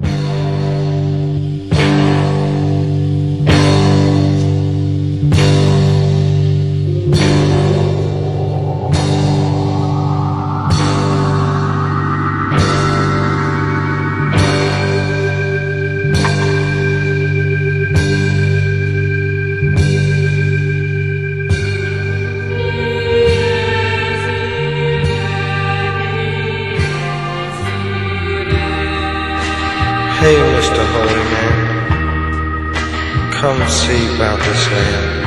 Mm-hmm. Hey, Mr. Holy Man, come see about this land.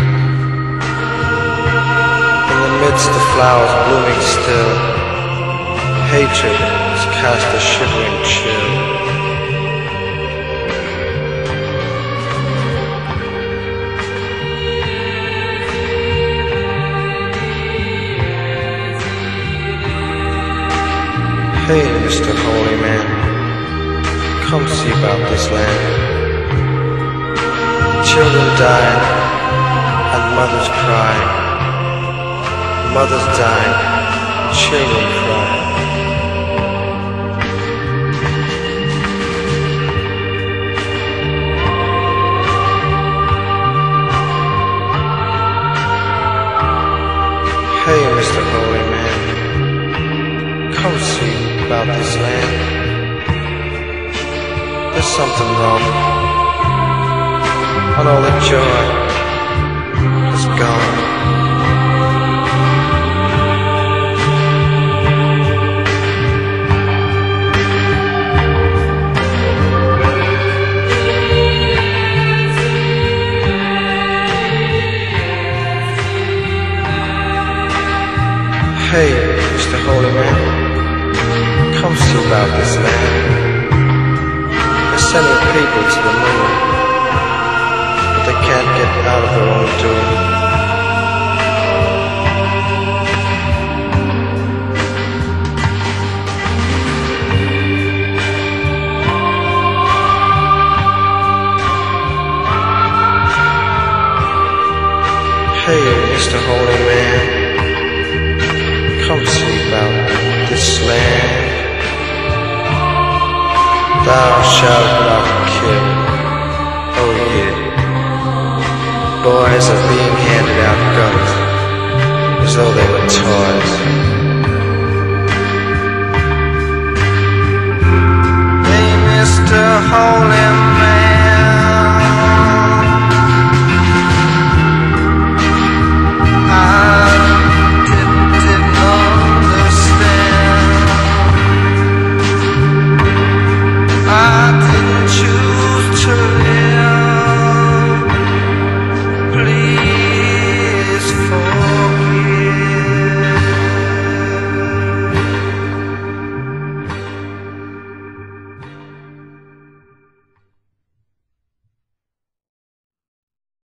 In the midst of flowers blooming still, hatred has cast a shivering chill. Hey, Mr. Holy Man, come see about this land. Children die and mothers cry. Mothers die, children cry. Hey, Mr. Holy Man, come see about this land. There's something wrong. And all the joy is gone. Hey, Mr. Holy Man, come see about this land. Sending people to the moon, but they can't get out of their own doom. Hey, Mr. Holy Man, come see Thou shalt not kill. Oh yeah. Boys are being handed out